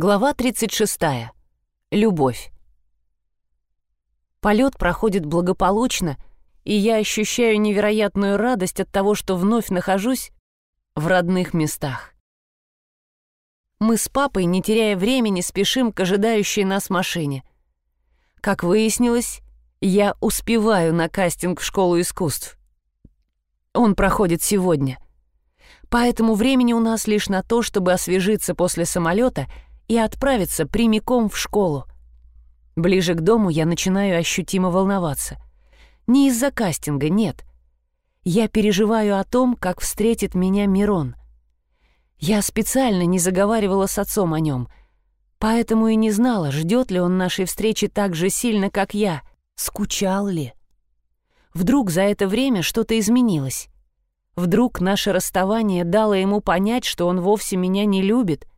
Глава 36. Любовь. Полет проходит благополучно, и я ощущаю невероятную радость от того, что вновь нахожусь в родных местах. Мы с папой, не теряя времени, спешим к ожидающей нас машине. Как выяснилось, я успеваю на кастинг в школу искусств. Он проходит сегодня. Поэтому времени у нас лишь на то, чтобы освежиться после самолета — и отправиться прямиком в школу. Ближе к дому я начинаю ощутимо волноваться. Не из-за кастинга, нет. Я переживаю о том, как встретит меня Мирон. Я специально не заговаривала с отцом о нем, поэтому и не знала, ждет ли он нашей встречи так же сильно, как я, скучал ли. Вдруг за это время что-то изменилось. Вдруг наше расставание дало ему понять, что он вовсе меня не любит —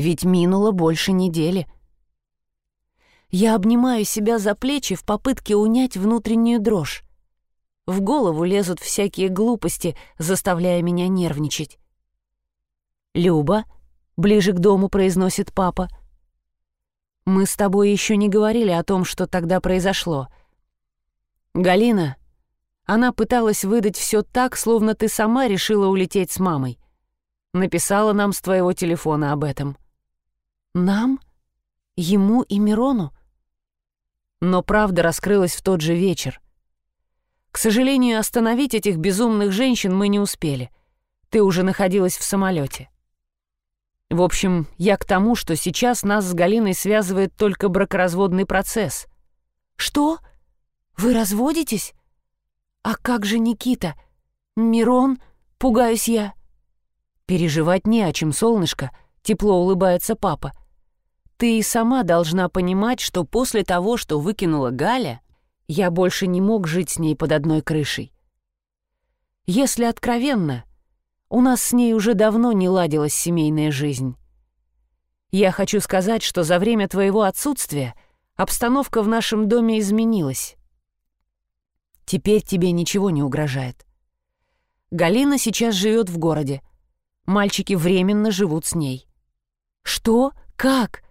ведь минуло больше недели. Я обнимаю себя за плечи в попытке унять внутреннюю дрожь. В голову лезут всякие глупости, заставляя меня нервничать. «Люба», — ближе к дому произносит папа, — «мы с тобой еще не говорили о том, что тогда произошло. Галина, она пыталась выдать все так, словно ты сама решила улететь с мамой. Написала нам с твоего телефона об этом. Нам? Ему и Мирону? Но правда раскрылась в тот же вечер. К сожалению, остановить этих безумных женщин мы не успели. Ты уже находилась в самолете. В общем, я к тому, что сейчас нас с Галиной связывает только бракоразводный процесс. Что? Вы разводитесь? А как же Никита? Мирон? Пугаюсь я. Переживать не о чем, солнышко, тепло улыбается папа. Ты и сама должна понимать, что после того, что выкинула Галя, я больше не мог жить с ней под одной крышей. Если откровенно, у нас с ней уже давно не ладилась семейная жизнь. Я хочу сказать, что за время твоего отсутствия обстановка в нашем доме изменилась. Теперь тебе ничего не угрожает. Галина сейчас живет в городе. Мальчики временно живут с ней. Что? Как?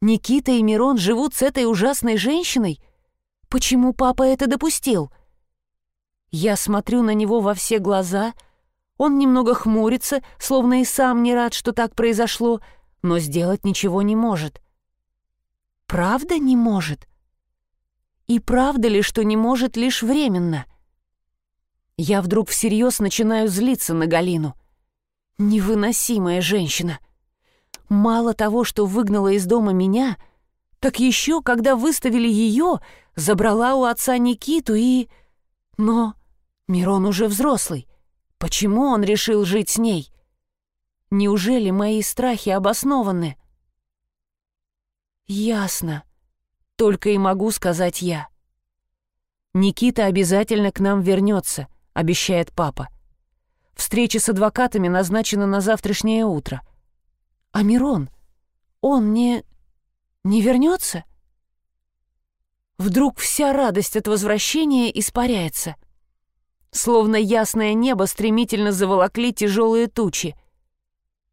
Никита и Мирон живут с этой ужасной женщиной? Почему папа это допустил? Я смотрю на него во все глаза. Он немного хмурится, словно и сам не рад, что так произошло, но сделать ничего не может. Правда не может? И правда ли, что не может лишь временно? Я вдруг всерьез начинаю злиться на Галину. Невыносимая женщина — Мало того, что выгнала из дома меня, так еще, когда выставили ее, забрала у отца Никиту и... Но Мирон уже взрослый. Почему он решил жить с ней? Неужели мои страхи обоснованы? Ясно. Только и могу сказать я. Никита обязательно к нам вернется, обещает папа. Встреча с адвокатами назначена на завтрашнее утро. А Мирон, он не... не вернется? Вдруг вся радость от возвращения испаряется. Словно ясное небо стремительно заволокли тяжелые тучи.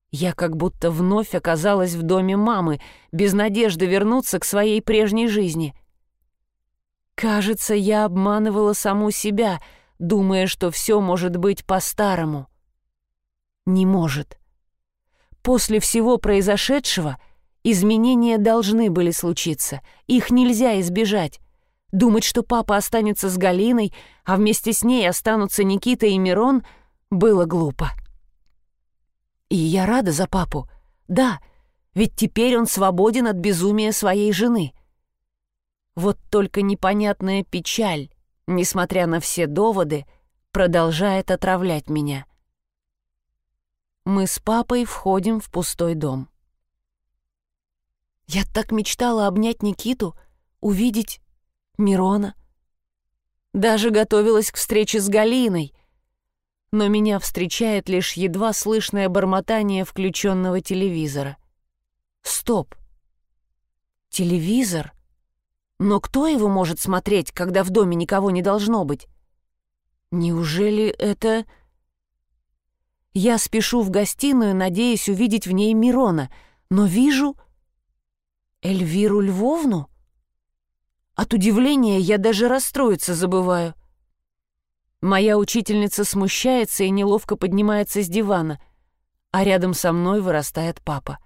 Я как будто вновь оказалась в доме мамы, без надежды вернуться к своей прежней жизни. Кажется, я обманывала саму себя, думая, что все может быть по-старому. Не может. После всего произошедшего изменения должны были случиться, их нельзя избежать. Думать, что папа останется с Галиной, а вместе с ней останутся Никита и Мирон, было глупо. И я рада за папу. Да, ведь теперь он свободен от безумия своей жены. Вот только непонятная печаль, несмотря на все доводы, продолжает отравлять меня — мы с папой входим в пустой дом. Я так мечтала обнять Никиту, увидеть Мирона. Даже готовилась к встрече с Галиной, но меня встречает лишь едва слышное бормотание включенного телевизора. Стоп! Телевизор? Но кто его может смотреть, когда в доме никого не должно быть? Неужели это... Я спешу в гостиную, надеясь увидеть в ней Мирона, но вижу Эльвиру Львовну. От удивления я даже расстроиться забываю. Моя учительница смущается и неловко поднимается с дивана, а рядом со мной вырастает папа.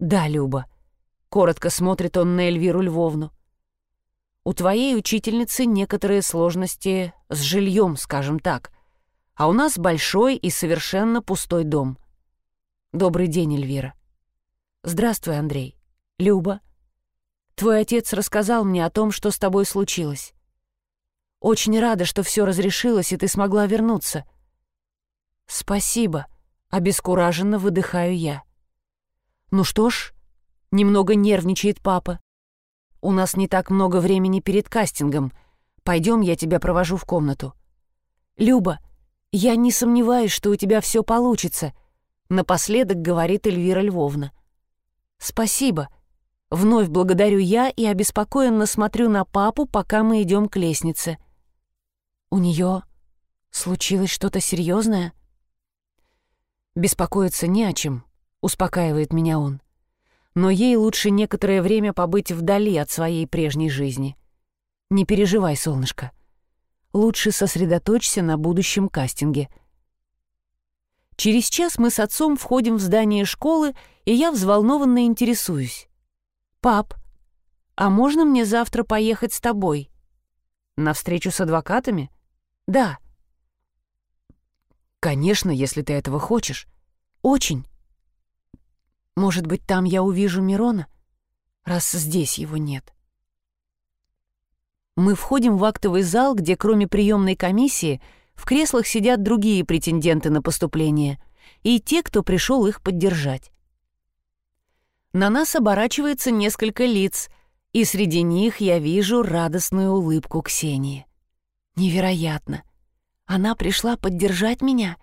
«Да, Люба», — коротко смотрит он на Эльвиру Львовну. «У твоей учительницы некоторые сложности с жильем, скажем так, а у нас большой и совершенно пустой дом. Добрый день, Эльвира». «Здравствуй, Андрей. Люба». Твой отец рассказал мне о том, что с тобой случилось. Очень рада, что все разрешилось, и ты смогла вернуться. Спасибо, обескураженно выдыхаю я. Ну что ж, немного нервничает папа. У нас не так много времени перед кастингом. Пойдем, я тебя провожу в комнату. Люба, я не сомневаюсь, что у тебя все получится, напоследок говорит Эльвира Львовна. Спасибо, — Вновь благодарю я и обеспокоенно смотрю на папу, пока мы идем к лестнице. У нее случилось что-то серьезное? Беспокоиться не о чем, успокаивает меня он. Но ей лучше некоторое время побыть вдали от своей прежней жизни. Не переживай, солнышко. Лучше сосредоточься на будущем кастинге. Через час мы с отцом входим в здание школы, и я взволнованно интересуюсь. «Пап, а можно мне завтра поехать с тобой?» «На встречу с адвокатами?» «Да». «Конечно, если ты этого хочешь. Очень. Может быть, там я увижу Мирона, раз здесь его нет». Мы входим в актовый зал, где кроме приемной комиссии в креслах сидят другие претенденты на поступление и те, кто пришел их поддержать. На нас оборачивается несколько лиц, и среди них я вижу радостную улыбку Ксении. Невероятно! Она пришла поддержать меня.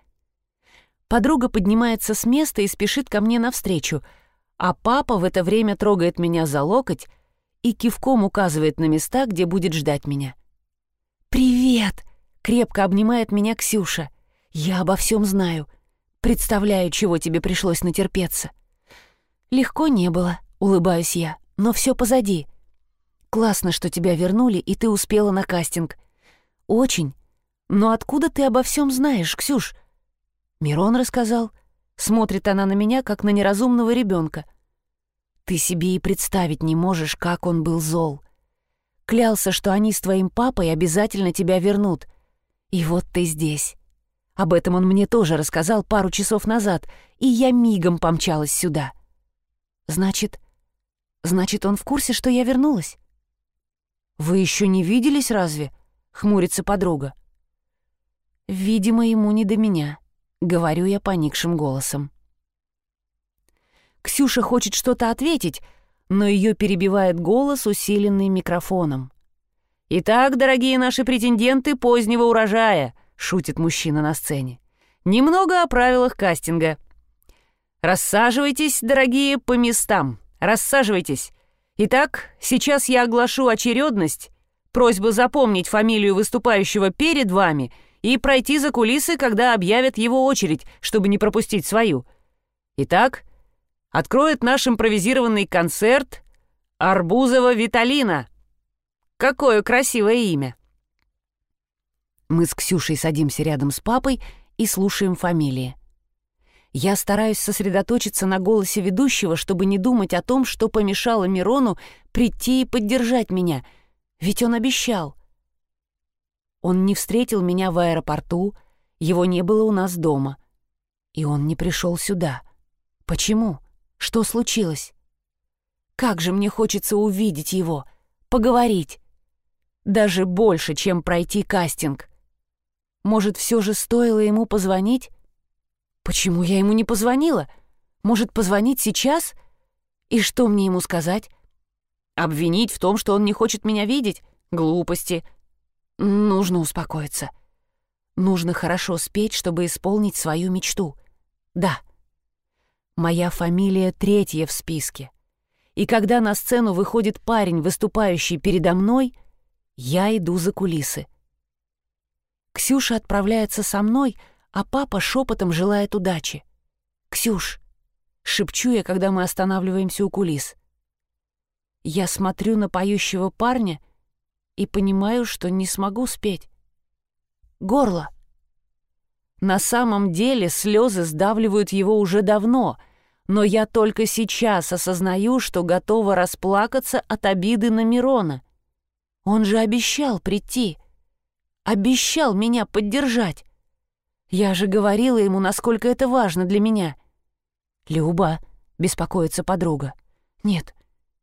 Подруга поднимается с места и спешит ко мне навстречу, а папа в это время трогает меня за локоть и кивком указывает на места, где будет ждать меня. «Привет!» — крепко обнимает меня Ксюша. «Я обо всем знаю. Представляю, чего тебе пришлось натерпеться. «Легко не было», — улыбаюсь я, — «но все позади. Классно, что тебя вернули, и ты успела на кастинг. Очень. Но откуда ты обо всем знаешь, Ксюш?» Мирон рассказал. Смотрит она на меня, как на неразумного ребенка. «Ты себе и представить не можешь, как он был зол. Клялся, что они с твоим папой обязательно тебя вернут. И вот ты здесь». Об этом он мне тоже рассказал пару часов назад, и я мигом помчалась сюда. Значит, значит, он в курсе, что я вернулась? Вы еще не виделись разве? Хмурится подруга. Видимо, ему не до меня, говорю я поникшим голосом. Ксюша хочет что-то ответить, но ее перебивает голос, усиленный микрофоном. «Итак, дорогие наши претенденты позднего урожая», — шутит мужчина на сцене. «Немного о правилах кастинга. Рассаживайтесь, дорогие, по местам. Рассаживайтесь. Итак, сейчас я оглашу очередность. Просьба запомнить фамилию выступающего перед вами и пройти за кулисы, когда объявят его очередь, чтобы не пропустить свою. Итак, откроет наш импровизированный концерт Арбузова Виталина. Какое красивое имя. Мы с Ксюшей садимся рядом с папой и слушаем фамилии. Я стараюсь сосредоточиться на голосе ведущего, чтобы не думать о том, что помешало Мирону прийти и поддержать меня, ведь он обещал. Он не встретил меня в аэропорту, его не было у нас дома. И он не пришел сюда. Почему? Что случилось? Как же мне хочется увидеть его, поговорить. Даже больше, чем пройти кастинг. Может, все же стоило ему позвонить? Почему я ему не позвонила? Может, позвонить сейчас? И что мне ему сказать? Обвинить в том, что он не хочет меня видеть? Глупости. Нужно успокоиться. Нужно хорошо спеть, чтобы исполнить свою мечту. Да. Моя фамилия третья в списке. И когда на сцену выходит парень, выступающий передо мной, я иду за кулисы. Ксюша отправляется со мной — а папа шепотом желает удачи. «Ксюш, шепчу я, когда мы останавливаемся у кулис. Я смотрю на поющего парня и понимаю, что не смогу спеть. Горло. На самом деле слезы сдавливают его уже давно, но я только сейчас осознаю, что готова расплакаться от обиды на Мирона. Он же обещал прийти. Обещал меня поддержать. Я же говорила ему, насколько это важно для меня. «Люба», — беспокоится подруга. «Нет,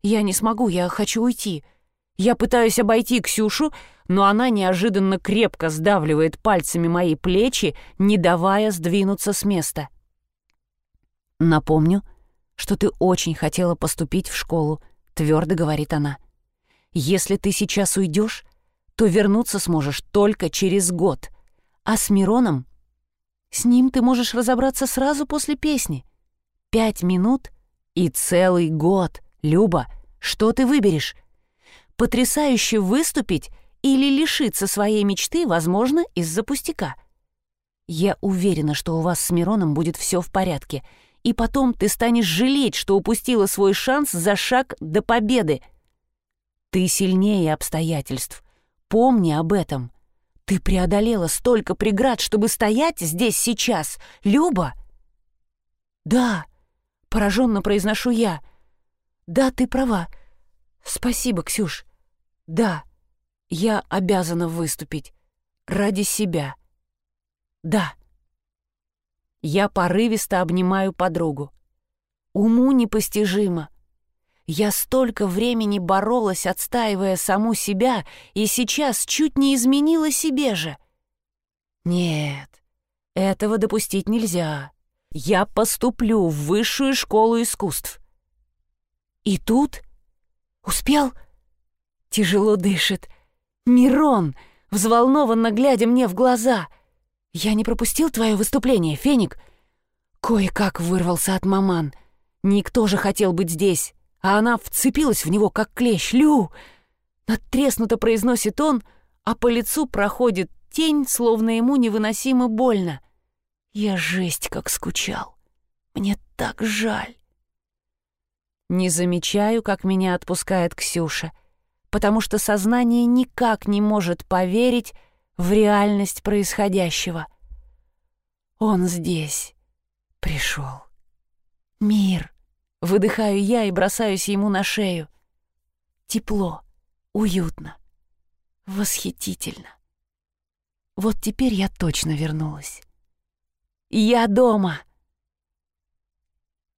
я не смогу, я хочу уйти. Я пытаюсь обойти Ксюшу, но она неожиданно крепко сдавливает пальцами мои плечи, не давая сдвинуться с места. «Напомню, что ты очень хотела поступить в школу», — твердо говорит она. «Если ты сейчас уйдешь, то вернуться сможешь только через год. А с Мироном? С ним ты можешь разобраться сразу после песни. Пять минут и целый год, Люба. Что ты выберешь? Потрясающе выступить или лишиться своей мечты, возможно, из-за пустяка. Я уверена, что у вас с Мироном будет все в порядке, и потом ты станешь жалеть, что упустила свой шанс за шаг до победы. Ты сильнее обстоятельств. Помни об этом. Ты преодолела столько преград, чтобы стоять здесь сейчас. Люба? Да, пораженно произношу я — «Да, ты права. Спасибо, Ксюш. Да, я обязана выступить. Ради себя. Да». Я порывисто обнимаю подругу. Уму непостижимо. Я столько времени боролась, отстаивая саму себя, и сейчас чуть не изменила себе же. Нет, этого допустить нельзя. Я поступлю в высшую школу искусств. И тут... Успел? Тяжело дышит. Мирон, взволнованно глядя мне в глаза. Я не пропустил твое выступление, Феник? Кое-как вырвался от маман. Никто же хотел быть здесь, а она вцепилась в него, как клещ. Лю! Надтреснуто произносит он, а по лицу проходит тень, словно ему невыносимо больно. Я жесть как скучал. Мне так жаль. Не замечаю, как меня отпускает Ксюша, потому что сознание никак не может поверить в реальность происходящего. Он здесь. Пришел. Мир. Выдыхаю я и бросаюсь ему на шею. Тепло, уютно, восхитительно. Вот теперь я точно вернулась. Я дома.